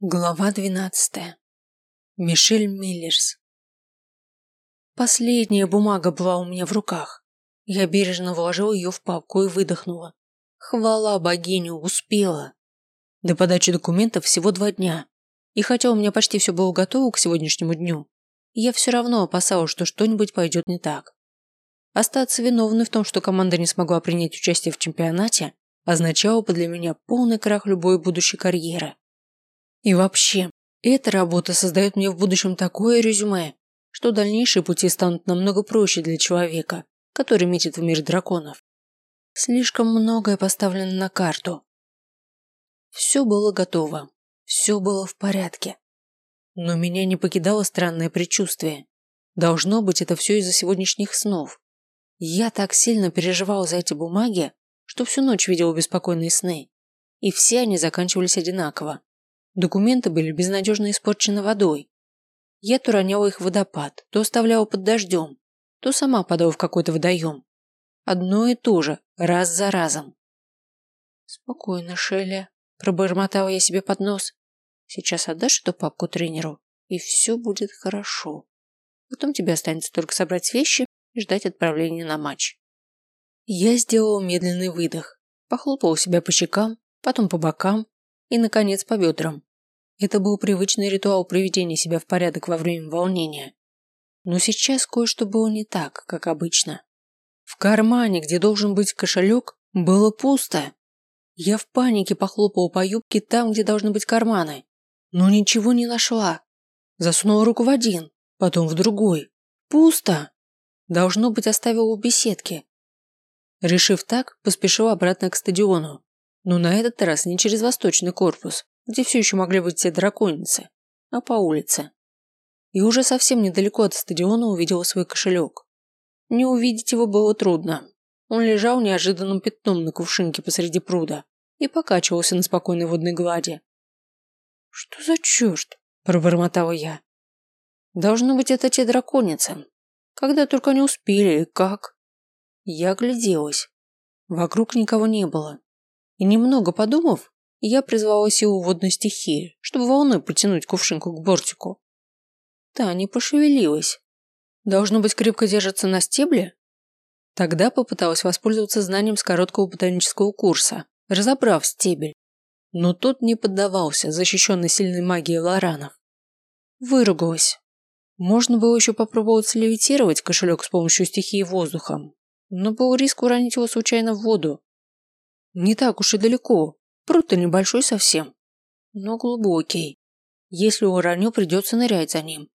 Глава двенадцатая. Мишель Миллерс. Последняя бумага была у меня в руках. Я бережно вложил ее в папку и выдохнула. Хвала богиню, успела. До подачи документов всего два дня. И хотя у меня почти все было готово к сегодняшнему дню, я все равно опасалась, что что-нибудь пойдет не так. Остаться виновной в том, что команда не смогла принять участие в чемпионате, означало бы для меня полный крах любой будущей карьеры. И вообще, эта работа создает мне в будущем такое резюме, что дальнейшие пути станут намного проще для человека, который метит в мир драконов. Слишком многое поставлено на карту. Все было готово, все было в порядке. Но меня не покидало странное предчувствие. Должно быть, это все из-за сегодняшних снов. Я так сильно переживал за эти бумаги, что всю ночь видел беспокойные сны. И все они заканчивались одинаково. Документы были безнадежно испорчены водой. Я то роняла их в водопад, то оставляла под дождем, то сама падала в какой-то водоем. Одно и то же, раз за разом. «Спокойно, Шелли», – пробормотала я себе под нос. «Сейчас отдашь эту папку тренеру, и все будет хорошо. Потом тебе останется только собрать вещи и ждать отправления на матч». Я сделала медленный выдох, похлопала себя по щекам, потом по бокам и, наконец, по бедрам. Это был привычный ритуал приведения себя в порядок во время волнения. Но сейчас кое-что было не так, как обычно. В кармане, где должен быть кошелек, было пусто. Я в панике похлопала по юбке там, где должны быть карманы, но ничего не нашла. Засунула руку в один, потом в другой. Пусто. Должно быть, оставила в беседке. Решив так, поспешила обратно к стадиону. Но на этот раз не через восточный корпус, где все еще могли быть те драконицы, а по улице. И уже совсем недалеко от стадиона увидела свой кошелек. Не увидеть его было трудно. Он лежал неожиданным пятном на кувшинке посреди пруда и покачивался на спокойной водной глади. «Что за черт?» – пробормотала я. «Должно быть, это те драконицы. Когда только они успели и как?» Я огляделась. Вокруг никого не было. И немного подумав, я призвала силу водной стихии, чтобы волной потянуть кувшинку к бортику. Та не пошевелилась. Должно быть, крепко держится на стебле? Тогда попыталась воспользоваться знанием с короткого ботанического курса, разобрав стебель. Но тот не поддавался, защищенный сильной магией лоранов. Выругалась. Можно было еще попробовать левитировать кошелек с помощью стихии воздухом, но был риск уронить его случайно в воду. Не так уж и далеко, Пруд-то небольшой совсем, но глубокий. Если уроню, придется нырять за ним.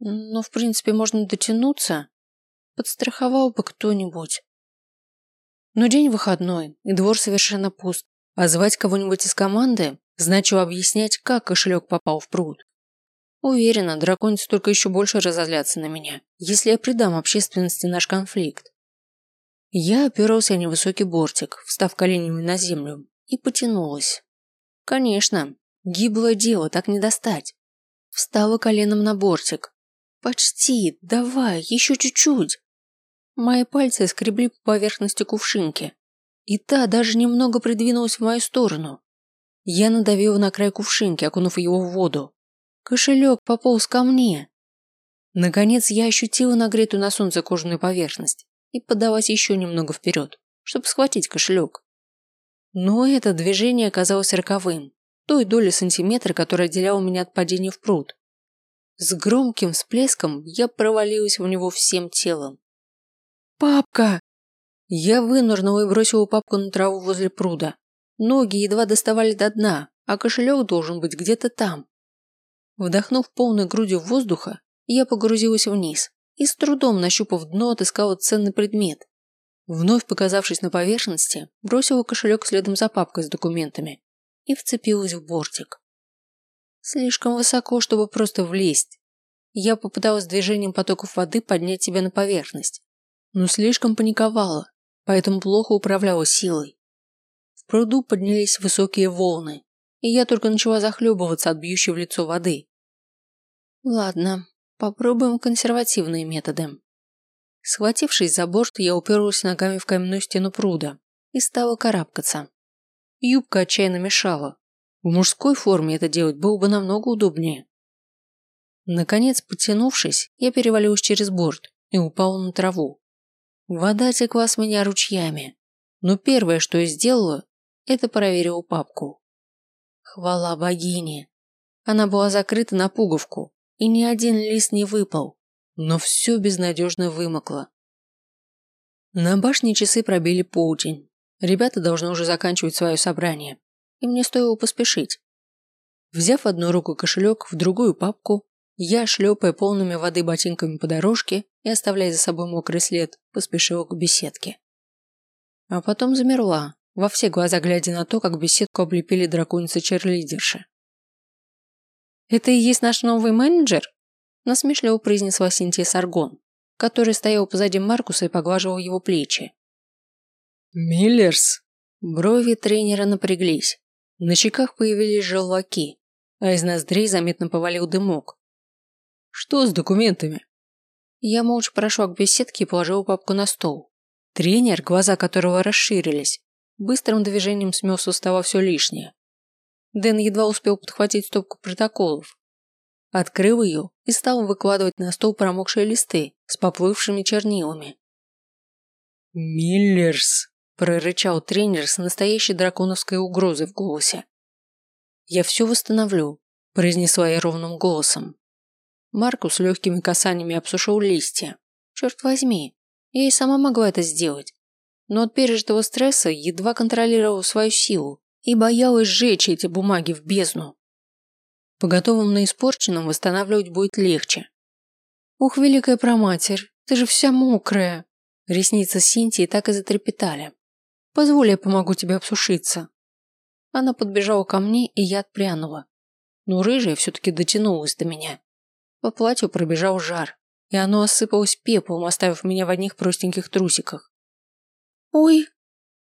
Но, в принципе, можно дотянуться. Подстраховал бы кто-нибудь. Но день выходной, и двор совершенно пуст. А звать кого-нибудь из команды значило объяснять, как кошелек попал в пруд. Уверена, драконицы только еще больше разозлятся на меня, если я придам общественности наш конфликт. Я опирался о невысокий бортик, встав коленями на землю, и потянулась. Конечно, гиблое дело, так не достать. Встала коленом на бортик. Почти, давай, еще чуть-чуть. Мои пальцы скребли по поверхности кувшинки. И та даже немного придвинулась в мою сторону. Я надавила на край кувшинки, окунув его в воду. Кошелек пополз ко мне. Наконец я ощутила нагретую на солнце кожаную поверхность и подалась еще немного вперед, чтобы схватить кошелек. Но это движение оказалось роковым, той доли сантиметра, которая отделяла меня от падения в пруд. С громким всплеском я провалилась в него всем телом. «Папка!» Я вынырнула и бросила папку на траву возле пруда. Ноги едва доставали до дна, а кошелек должен быть где-то там. Вдохнув полной грудью воздуха, я погрузилась вниз и с трудом нащупав дно отыскала ценный предмет, Вновь показавшись на поверхности, бросила кошелек следом за папкой с документами и вцепилась в бортик. Слишком высоко, чтобы просто влезть. Я попыталась движением потоков воды поднять себя на поверхность, но слишком паниковала, поэтому плохо управляла силой. В пруду поднялись высокие волны, и я только начала захлебываться от бьющей в лицо воды. Ладно, попробуем консервативные методы. Схватившись за борт, я уперлась ногами в каменную стену пруда и стала карабкаться. Юбка отчаянно мешала. В мужской форме это делать было бы намного удобнее. Наконец, потянувшись, я перевалилась через борт и упала на траву. Вода текла с меня ручьями, но первое, что я сделала, это проверила папку. Хвала богине. Она была закрыта на пуговку, и ни один лист не выпал, но все безнадежно вымокло. На башне часы пробили полдень. Ребята должны уже заканчивать свое собрание и мне стоило поспешить. Взяв одну руку кошелек, в другую папку, я, шлепая полными воды ботинками по дорожке и оставляя за собой мокрый след, поспешила к беседке. А потом замерла, во все глаза глядя на то, как беседку облепили драконицы-черлидерши. «Это и есть наш новый менеджер?» Насмешливо произнесла Синтия Саргон, который стоял позади Маркуса и поглаживал его плечи. «Миллерс!» Брови тренера напряглись. На щеках появились желваки, а из ноздрей заметно повалил дымок. «Что с документами?» Я молча прошла к беседке и положила папку на стол. Тренер, глаза которого расширились, быстрым движением смел со стола все лишнее. Дэн едва успел подхватить стопку протоколов. Открыл ее и стал выкладывать на стол промокшие листы с поплывшими чернилами. «Миллерс», прорычал тренер с настоящей драконовской угрозой в голосе. «Я все восстановлю», – произнесла я ровным голосом. Маркус легкими касаниями обсушил листья. Черт возьми, я и сама могла это сделать. Но от пережитого стресса едва контролировала свою силу и боялась сжечь эти бумаги в бездну. По готовым на испорченном восстанавливать будет легче. «Ух, великая проматерь, ты же вся мокрая!» Ресницы Синтии так и затрепетали. Позволь, я помогу тебе обсушиться. Она подбежала ко мне, и я отпрянула. Но рыжая все-таки дотянулась до меня. По платью пробежал жар, и оно осыпалось пеплом, оставив меня в одних простеньких трусиках. «Ой!»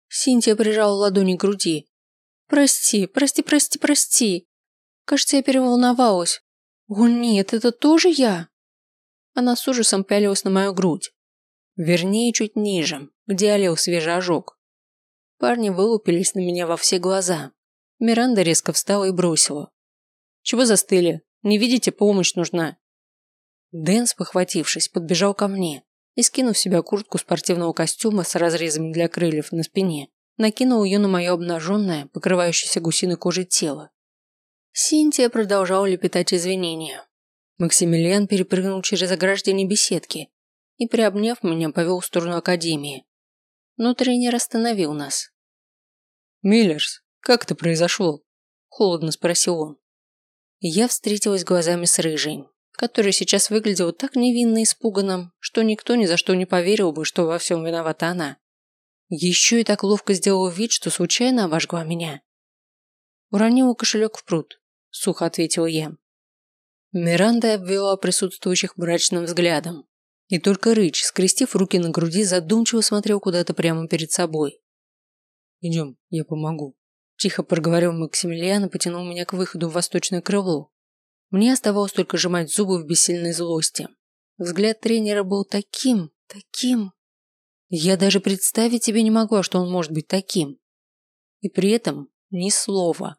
Синтия прижала ладони к груди. «Прости, прости, прости, прости. Кажется, я переволновалась. О нет, это тоже я?» Она с ужасом пялилась на мою грудь. Вернее, чуть ниже, где олел свежий ожог. Парни вылупились на меня во все глаза. Миранда резко встала и бросила. «Чего застыли? Не видите, помощь нужна». Дэн, спохватившись, подбежал ко мне и, скинув в себя куртку спортивного костюма с разрезами для крыльев на спине, накинул ее на мое обнаженное, покрывающееся гусиной кожей тело. Синтия продолжала лепетать извинения. Максимилиан перепрыгнул через ограждение беседки и, приобняв меня, повел в сторону академии но тренер остановил нас. «Миллерс, как это произошло?» – холодно спросил он. Я встретилась глазами с Рыжей, который сейчас выглядел так невинно испуганным, что никто ни за что не поверил бы, что во всем виновата она. Еще и так ловко сделала вид, что случайно обожгла меня. Уронила кошелек в пруд, сухо ответила я. Миранда обвела присутствующих мрачным взглядом. И только Рыч, скрестив руки на груди, задумчиво смотрел куда-то прямо перед собой. «Идем, я помогу», – тихо проговорил Максимилиан и потянул меня к выходу в восточное крыло. Мне оставалось только сжимать зубы в бессильной злости. Взгляд тренера был таким, таким. Я даже представить себе не могла, что он может быть таким. И при этом ни слова.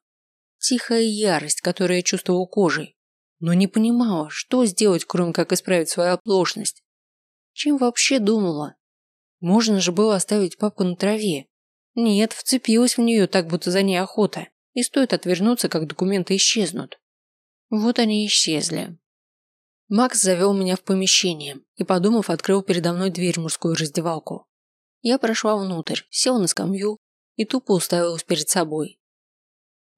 Тихая ярость, которую я чувствовала кожей, но не понимала, что сделать, кроме как исправить свою оплошность. Чем вообще думала? Можно же было оставить папку на траве. Нет, вцепилась в нее так, будто за ней охота. И стоит отвернуться, как документы исчезнут. Вот они исчезли. Макс завел меня в помещение и, подумав, открыл передо мной дверь в мужскую раздевалку. Я прошла внутрь, села на скамью и тупо уставилась перед собой.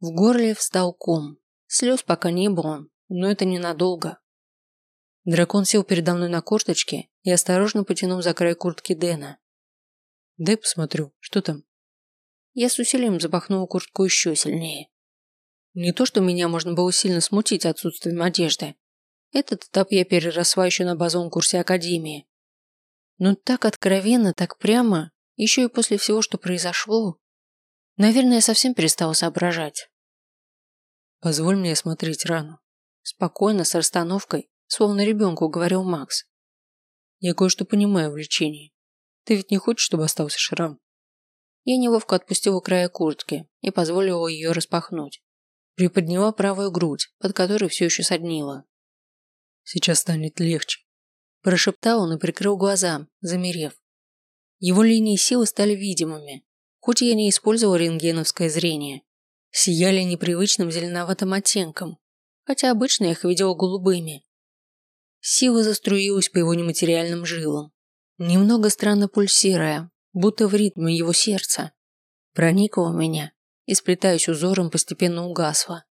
В горле встал ком. Слез пока не было, но это ненадолго. Дракон сел передо мной на корточке и осторожно потянул за край куртки Дэна. «Дай посмотрю, что там?» Я с усилием запахнула куртку еще сильнее. Не то, что меня можно было сильно смутить отсутствием одежды. Этот этап я переросла еще на базовом курсе Академии. Но так откровенно, так прямо, еще и после всего, что произошло. Наверное, я совсем перестала соображать. «Позволь мне осмотреть рану». Спокойно, с расстановкой, словно ребенку говорил Макс. Я кое-что понимаю в лечении. Ты ведь не хочешь, чтобы остался шрам? Я неловко отпустила края куртки и позволила ее распахнуть. Приподняла правую грудь, под которой все еще соднила. Сейчас станет легче. Прошептал он и прикрыл глаза, замерев. Его линии силы стали видимыми, хоть я не использовал рентгеновское зрение. Сияли непривычным зеленоватым оттенком, хотя обычно их видел голубыми. Сила заструилась по его нематериальным жилам, немного странно пульсируя, будто в ритме его сердца. Проникла в меня и, сплетаясь узором, постепенно угасла.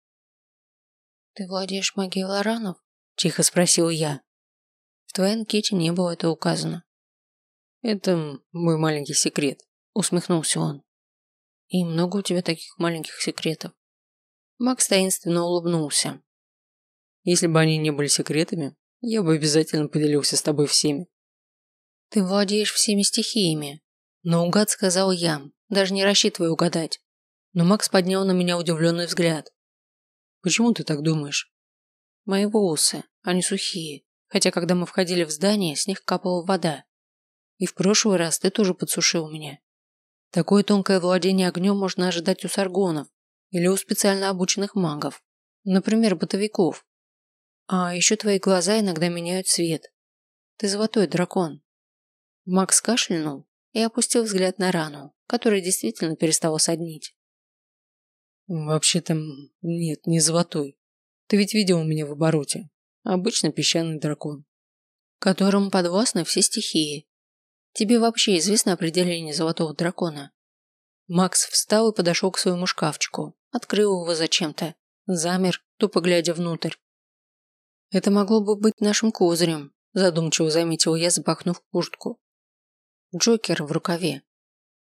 «Ты владеешь магией лоранов?» – тихо спросил я. В твоей анкете не было это указано. Это мой маленький секрет, усмехнулся он. И много у тебя таких маленьких секретов? Макс таинственно улыбнулся. Если бы они не были секретами, я бы обязательно поделился с тобой всеми. Ты владеешь всеми стихиями. Наугад сказал я, даже не рассчитывая угадать. Но Макс поднял на меня удивленный взгляд. Почему ты так думаешь? Мои волосы, они сухие хотя когда мы входили в здание, с них капала вода. И в прошлый раз ты тоже подсушил меня. Такое тонкое владение огнем можно ожидать у саргонов или у специально обученных магов, например, бытовиков. А еще твои глаза иногда меняют цвет. Ты золотой дракон. Макс кашлянул и опустил взгляд на рану, которая действительно перестала соднить. Вообще-то нет, не золотой. Ты ведь видел меня в обороте. Обычно песчаный дракон. Которому подвластны все стихии. Тебе вообще известно определение золотого дракона? Макс встал и подошел к своему шкафчику, открыл его зачем-то, замер, тупо глядя внутрь. Это могло бы быть нашим козырем, задумчиво заметил я, запахнув куртку. Джокер в рукаве.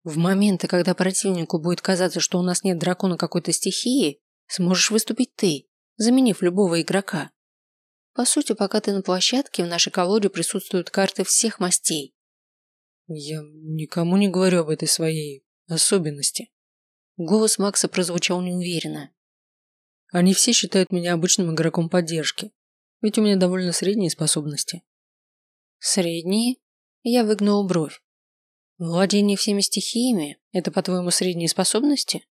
В моменты, когда противнику будет казаться, что у нас нет дракона какой-то стихии, сможешь выступить ты, заменив любого игрока. По сути, пока ты на площадке, в нашей колоде присутствуют карты всех мастей. Я никому не говорю об этой своей особенности. Голос Макса прозвучал неуверенно. Они все считают меня обычным игроком поддержки, ведь у меня довольно средние способности. Средние? Я выгнул бровь. Владение всеми стихиями – это, по-твоему, средние способности?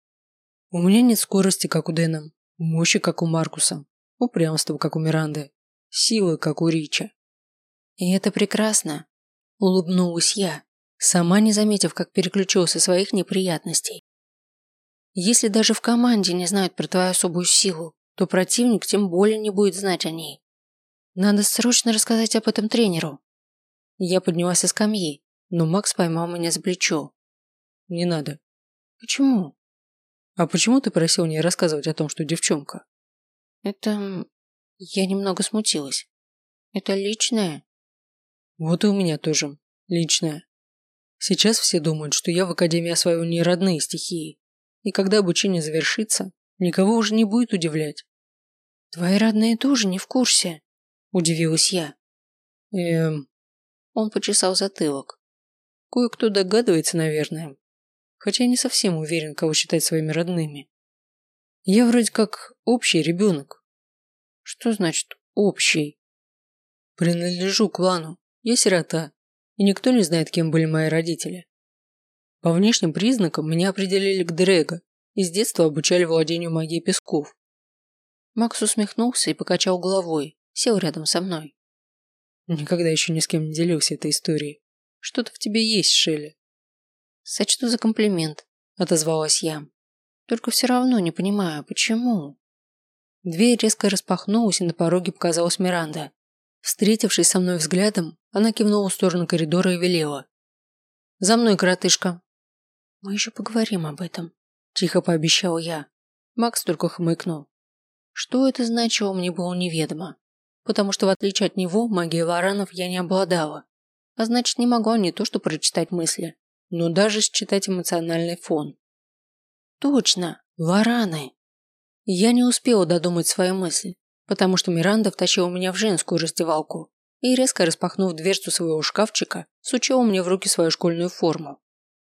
У меня нет скорости, как у Дэна, мощи, как у Маркуса, упрямства, как у Миранды, силы, как у Рича. И это прекрасно, улыбнулась я, сама не заметив, как переключился своих неприятностей. Если даже в команде не знают про твою особую силу, то противник тем более не будет знать о ней. Надо срочно рассказать об этом тренеру. Я поднялась со скамьи, но Макс поймал меня за плечо. Не надо. Почему? А почему ты просил не рассказывать о том, что девчонка? Это я немного смутилась. Это личное? Вот и у меня тоже. Личное. Сейчас все думают, что я в Академии осваиваю не родные стихии. И когда обучение завершится, никого уже не будет удивлять. Твои родные тоже не в курсе, удивилась я. Эм... Он почесал затылок. Кое-кто догадывается, наверное. Хотя я не совсем уверен, кого считать своими родными. Я вроде как общий ребенок, что значит общий? Принадлежу клану. Я сирота. И никто не знает, кем были мои родители. По внешним признакам меня определили к Дрэго и с детства обучали владению магией песков. Макс усмехнулся и покачал головой, сел рядом со мной. Никогда еще ни с кем не делился этой историей. Что-то в тебе есть, Шелли. Сочту за комплимент, отозвалась я. Только все равно не понимаю, почему. Дверь резко распахнулась, и на пороге показалась Миранда. Встретившись со мной взглядом, она кивнула в сторону коридора и велела. «За мной, коротышка!» «Мы еще поговорим об этом», – тихо пообещал я. Макс только хмыкнул. Что это значило, мне было неведомо. Потому что, в отличие от него, магией варанов я не обладала. А значит, не могла не то что прочитать мысли, но даже считать эмоциональный фон. Точно, вараны. Я не успела додумать свою мысль, потому что Миранда втащила меня в женскую раздевалку и, резко распахнув дверцу своего шкафчика, сучила мне в руки свою школьную форму.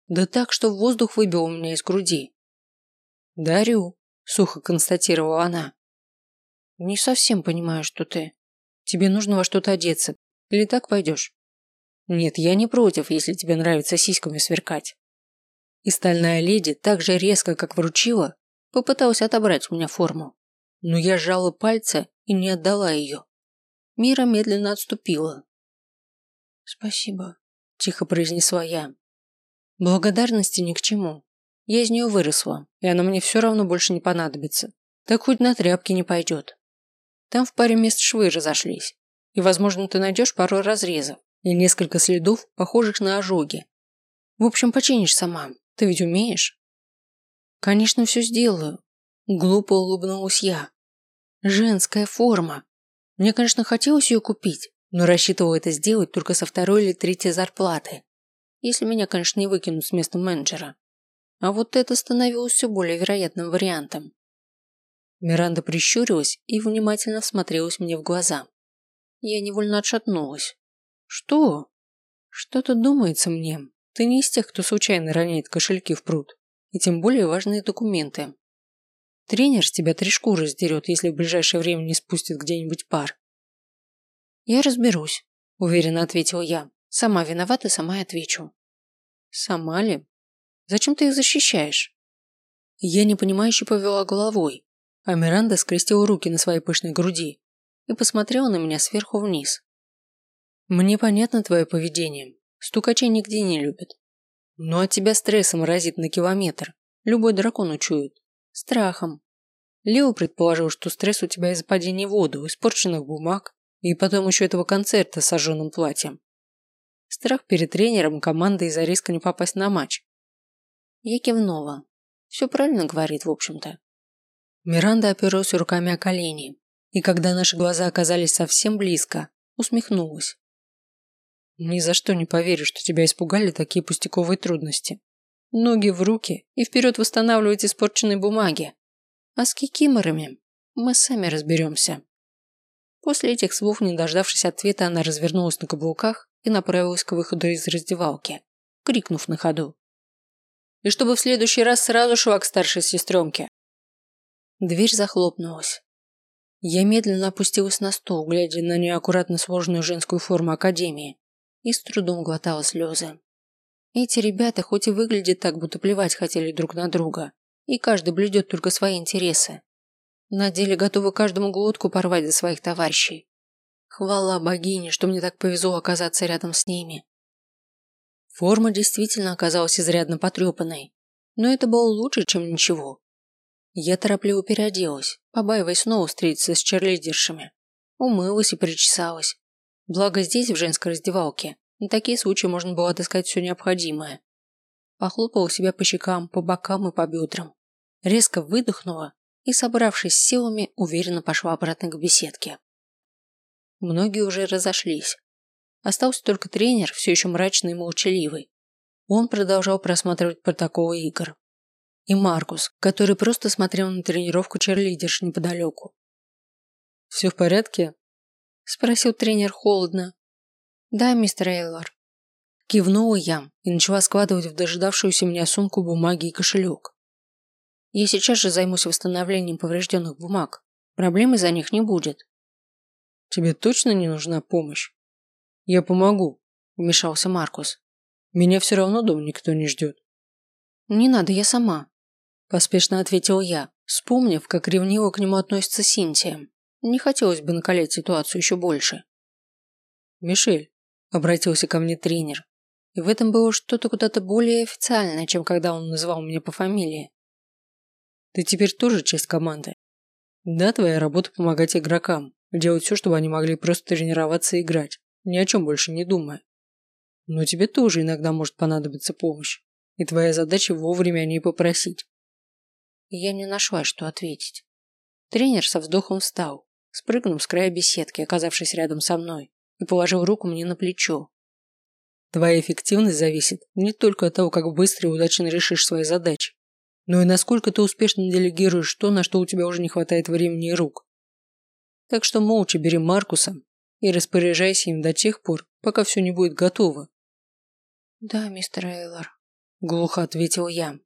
Да так, что воздух выбил у меня из груди. «Дарю», – сухо констатировала она. «Не совсем понимаю, что ты. Тебе нужно во что-то одеться. Или так пойдешь?» «Нет, я не против, если тебе нравится сиськами сверкать». И стальная леди так же резко, как вручила, Попытался отобрать у меня форму. Но я сжала пальцы и не отдала ее. Мира медленно отступила. «Спасибо», – тихо произнесла я. «Благодарности ни к чему. Я из нее выросла, и она мне все равно больше не понадобится. Так хоть на тряпки не пойдет. Там в паре мест швы разошлись, и, возможно, ты найдешь пару разрезов и несколько следов, похожих на ожоги. В общем, починишь сама. Ты ведь умеешь?» «Конечно, все сделаю», – глупо улыбнулась я. «Женская форма. Мне, конечно, хотелось ее купить, но рассчитывал это сделать только со второй или третьей зарплаты. Если меня, конечно, не выкинут с места менеджера. А вот это становилось все более вероятным вариантом. Миранда прищурилась и внимательно всмотрелась мне в глаза. Я невольно отшатнулась. «Что?» «Что-то думается мне. Ты не из тех, кто случайно роняет кошельки в пруд. И тем более важные документы. Тренер с тебя три шкуры сдерет, если в ближайшее время не спустит где-нибудь пар. «Я разберусь», – уверенно ответил я. «Сама виновата, сама и отвечу». «Сама ли? Зачем ты их защищаешь?» Я непонимающе повела головой, а Миранда скрестила руки на своей пышной груди и посмотрела на меня сверху вниз. «Мне понятно твое поведение. Стукачей нигде не любят. Но от тебя стрессом разит на километр. Любой дракон учует. Страхом. Лео предположил, что стресс у тебя из-за падения в воду, испорченных бумаг, и потом еще этого концерта с сожженным платьем. Страх перед тренером команды из-за риска не попасть на матч. Я кивнула. Все правильно говорит, в общем-то. Миранда оперлась руками о колени, и когда наши глаза оказались совсем близко, усмехнулась. Ни за что не поверю, что тебя испугали такие пустяковые трудности. Ноги в руки и вперед восстанавливать испорченные бумаги. А с кикиморами мы сами разберемся. После этих слов, не дождавшись ответа, она развернулась на каблуках и направилась к выходу из раздевалки, крикнув на ходу. «И чтобы в следующий раз сразу шла к старшей сестренке!» Дверь захлопнулась. Я медленно опустилась на стол, глядя на неаккуратно сложенную женскую форму Академии, и с трудом глотала слезы. Эти ребята хоть и выглядят так, будто плевать хотели друг на друга, и каждый блюдет только свои интересы, на деле готовы каждому глотку порвать за своих товарищей. Хвала богине, что мне так повезло оказаться рядом с ними. Форма действительно оказалась изрядно потрепанной, но это было лучше, чем ничего. Я торопливо переоделась, побаиваясь снова встретиться с черлидершами. Умылась и причесалась. Благо здесь, в женской раздевалке, на такие случаи можно было отыскать все необходимое. Похлопала себя по щекам, по бокам и по бедрам. Резко выдохнула и, собравшись с силами, уверенно пошла обратно к беседке. Многие уже разошлись. Остался только тренер, все еще мрачный и молчаливый. Он продолжал просматривать протоколы игр. И Маркус, который просто смотрел на тренировку черлидерш неподалеку. «Все в порядке?» – спросил тренер холодно. «Да, мистер Эйлор». Кивнула я и начала складывать в дожидавшуюся меня сумку бумаги и кошелек. Я сейчас же займусь восстановлением поврежденных бумаг. Проблемы за них не будет. Тебе точно не нужна помощь? Я помогу, вмешался Маркус. Меня все равно дома никто не ждет. Не надо, я сама. Поспешно ответил я, вспомнив, как ревниво к нему относится Синтия. Не хотелось бы накалять ситуацию еще больше. Мишель, обратился ко мне тренер. И в этом было что-то куда-то более официальное, чем когда он называл меня по фамилии. Ты теперь тоже часть команды. Да, твоя работа помогать игрокам, делать все, чтобы они могли просто тренироваться и играть, ни о чем больше не думая. Но тебе тоже иногда может понадобиться помощь, и твоя задача вовремя о ней попросить. Я не нашла, что ответить. Тренер со вздохом встал, спрыгнул с края беседки, оказавшись рядом со мной, и положил руку мне на плечо. Твоя эффективность зависит не только от того, как быстро и удачно решишь свои задачи, но и насколько ты успешно делегируешь то, на что у тебя уже не хватает времени и рук. Так что молча бери Маркуса и распоряжайся им до тех пор, пока все не будет готово. Да, мистер Эйлор, глухо ответил я.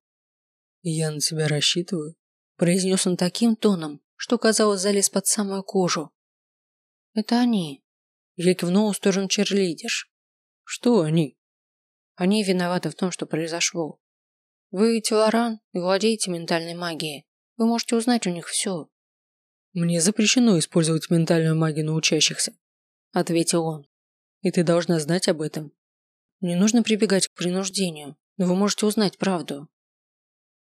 Я на тебя рассчитываю, произнес он таким тоном, что казалось залез под самую кожу. Это они. Я кивнул в сторону черлидерш. Что они? Они виноваты в том, что произошло. Вы Телоран и владеете ментальной магией. Вы можете узнать у них все. Мне запрещено использовать ментальную магию на учащихся, ответил он. И ты должна знать об этом. Не нужно прибегать к принуждению, но вы можете узнать правду.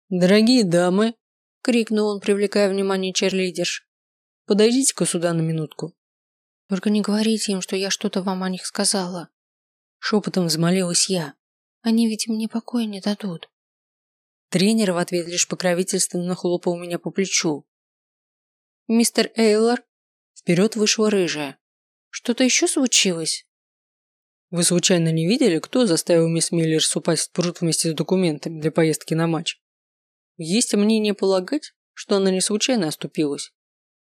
Дорогие дамы, крикнул он, привлекая внимание черлидерш. Подойдите-ка сюда на минутку. Только не говорите им, что я что-то вам о них сказала. Шепотом взмолилась я. Они ведь мне покоя не дадут. Тренер в ответ лишь покровительственно хлопал меня по плечу. «Мистер Эйлор?» Вперед вышла рыжая. «Что-то еще случилось?» «Вы случайно не видели, кто заставил мисс Миллерс упасть в пруд вместе с документами для поездки на матч? Есть мнение полагать, что она не случайно оступилась.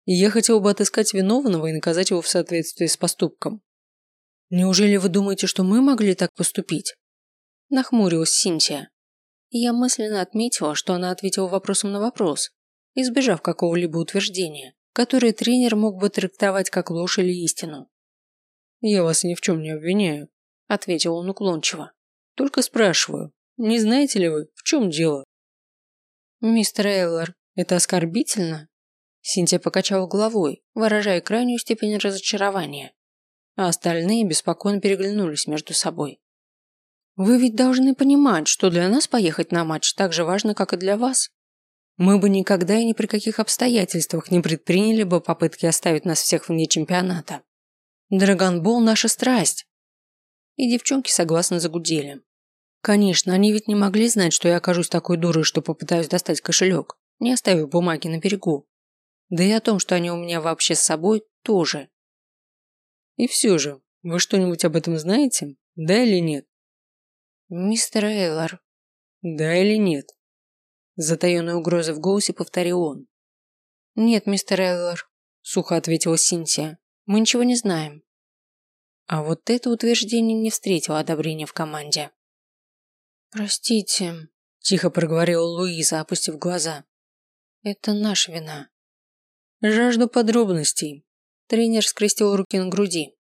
И я хотел бы отыскать виновного и наказать его в соответствии с поступком. Неужели вы думаете, что мы могли так поступить? Нахмурилась Синтия. И я мысленно отметила, что она ответила вопросом на вопрос, избежав какого-либо утверждения, которое тренер мог бы трактовать как ложь или истину. «Я вас ни в чем не обвиняю», – ответил он уклончиво. «Только спрашиваю, не знаете ли вы, в чем дело?» «Мистер Эйлор, это оскорбительно?» Синтия покачала головой, выражая крайнюю степень разочарования а остальные беспокойно переглянулись между собой. «Вы ведь должны понимать, что для нас поехать на матч так же важно, как и для вас. Мы бы никогда и ни при каких обстоятельствах не предприняли бы попытки оставить нас всех вне чемпионата. Драгонбол – наша страсть!» И девчонки согласно загудели. Конечно, они ведь не могли знать, что я окажусь такой дурой, что попытаюсь достать кошелек, не оставив бумаги на берегу. Да и о том, что они у меня вообще с собой, тоже. И все же, вы что-нибудь об этом знаете? Да или нет? Мистер Эйлор. Да или нет? Затаенной угрозой в голосе повторил он. Нет, мистер Эйлор, сухо ответила Синтия. Мы ничего не знаем. А вот это утверждение не встретило одобрения в команде. «Простите», – тихо проговорила Луиза, опустив глаза. «Это наша вина». «Жажду подробностей», Тренер скрестил руки на груди.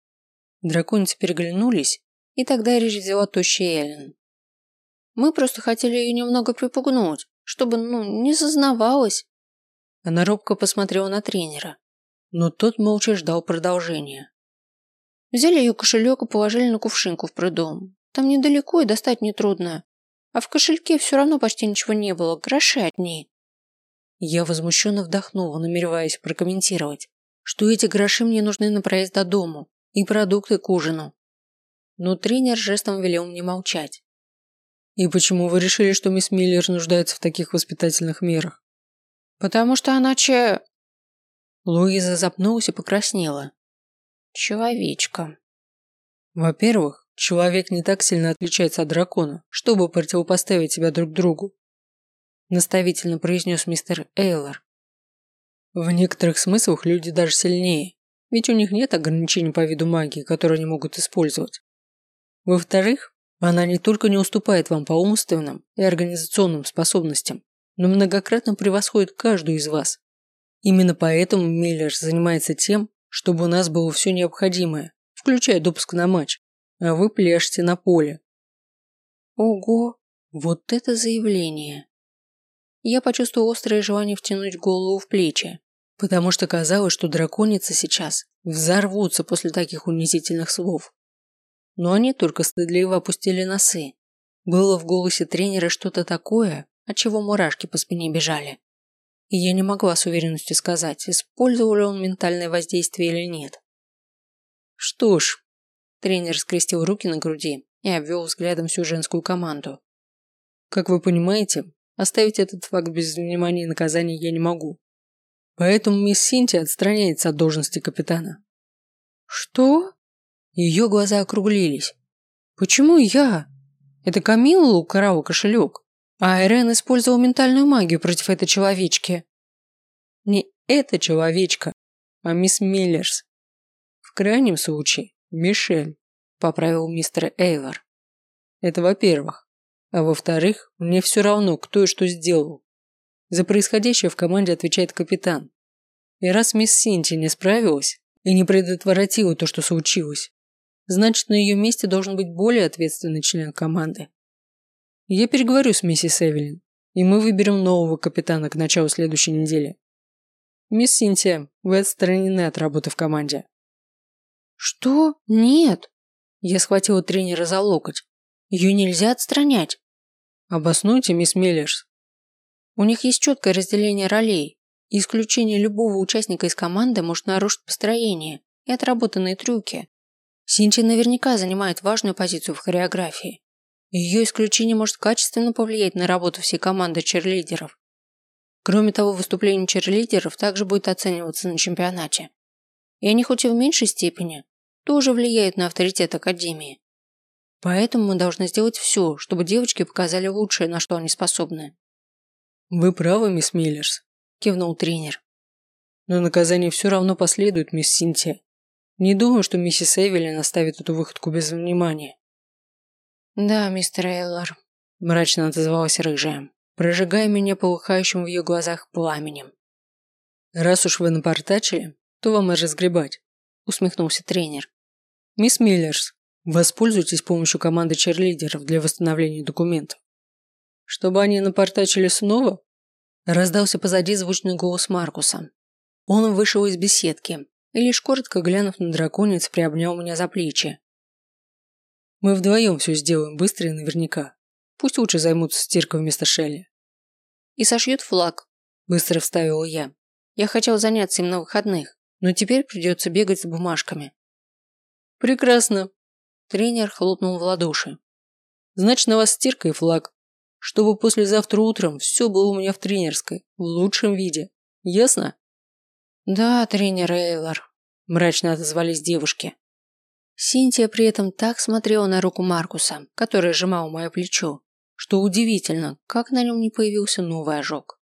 Драконицы переглянулись, и тогда речь взяла тощая Эллен. Мы просто хотели ее немного припугнуть, чтобы, ну, не сознавалась. Она робко посмотрела на тренера, но тот молча ждал продолжения. Взяли ее кошелек и положили на кувшинку в пруду. Там недалеко и достать нетрудно. А в кошельке все равно почти ничего не было, гроши ней. Я возмущенно вдохнула, намереваясь прокомментировать что эти гроши мне нужны на проезд до дому и продукты к ужину. Но тренер жестом велел мне молчать. «И почему вы решили, что мисс Миллер нуждается в таких воспитательных мерах?» «Потому что она че...» Луиза запнулась и покраснела. «Человечка». «Во-первых, человек не так сильно отличается от дракона, чтобы противопоставить себя друг другу», наставительно произнес мистер Эйлор. В некоторых смыслах люди даже сильнее, ведь у них нет ограничений по виду магии, которые они могут использовать. Во-вторых, она не только не уступает вам по умственным и организационным способностям, но многократно превосходит каждую из вас. Именно поэтому Миллер занимается тем, чтобы у нас было все необходимое, включая допуск на матч, а вы пляшете на поле. Ого, вот это заявление. Я почувствовал острое желание втянуть голову в плечи потому что казалось, что драконицы сейчас взорвутся после таких унизительных слов. Но они только стыдливо опустили носы. Было в голосе тренера что-то такое, от чего мурашки по спине бежали. И я не могла с уверенностью сказать, использовал ли он ментальное воздействие или нет. Что ж, тренер скрестил руки на груди и обвел взглядом всю женскую команду. Как вы понимаете, оставить этот факт без внимания и наказания я не могу. Поэтому мисс Синтия отстраняется от должности капитана. Что? Ее глаза округлились. Почему я? Это Камилла украла кошелек, а Айрен использовал ментальную магию против этой человечки. Не эта человечка, а мисс Миллерс. В крайнем случае, Мишель, поправил мистер Эйлор. Это во-первых. А во-вторых, мне все равно, кто и что сделал. За происходящее в команде отвечает капитан. И раз мисс Синти не справилась и не предотвратила то, что случилось, значит, на ее месте должен быть более ответственный член команды. Я переговорю с миссис Эвелин, и мы выберем нового капитана к началу следующей недели. Мисс Синтия, вы отстранены от работы в команде. Что? Нет. Я схватила тренера за локоть. Ее нельзя отстранять. Обоснуйте, мисс Миллерс. У них есть четкое разделение ролей, и исключение любого участника из команды может нарушить построение и отработанные трюки. Синти наверняка занимает важную позицию в хореографии. Ее исключение может качественно повлиять на работу всей команды черлидеров. Кроме того, выступление черлидеров также будет оцениваться на чемпионате. И они хоть и в меньшей степени, тоже влияют на авторитет Академии. Поэтому мы должны сделать все, чтобы девочки показали лучшее, на что они способны. Вы правы, мисс Миллерс, кивнул тренер. Но наказание все равно последует, мисс Синтия. Не думаю, что миссис Эвелин оставит эту выходку без внимания. Да, мистер Эйлор, мрачно отозвалась рыжая, прожигая меня полыхающим в ее глазах пламенем. Раз уж вы напортачили, то вам и разгребать, усмехнулся тренер. Мисс Миллерс, Воспользуйтесь помощью команды черлидеров для восстановления документов. Чтобы они напортачили снова? Раздался позади звучный голос Маркуса. Он вышел из беседки и лишь коротко глянув на драконец, приобнял меня за плечи. Мы вдвоем все сделаем быстро и наверняка. Пусть лучше займутся стиркой вместо Шелли. И сошьют флаг. Быстро вставила я. Я хотел заняться им на выходных, но теперь придется бегать с бумажками. Прекрасно, Тренер хлопнул в ладоши. Значит, на вас стирка и флаг. Чтобы послезавтра утром все было у меня в тренерской, в лучшем виде. Ясно? Да, тренер Эйлор, мрачно отозвались девушки. Синтия при этом так смотрела на руку Маркуса, который сжимал мое плечо, что удивительно, как на нем не появился новый ожог.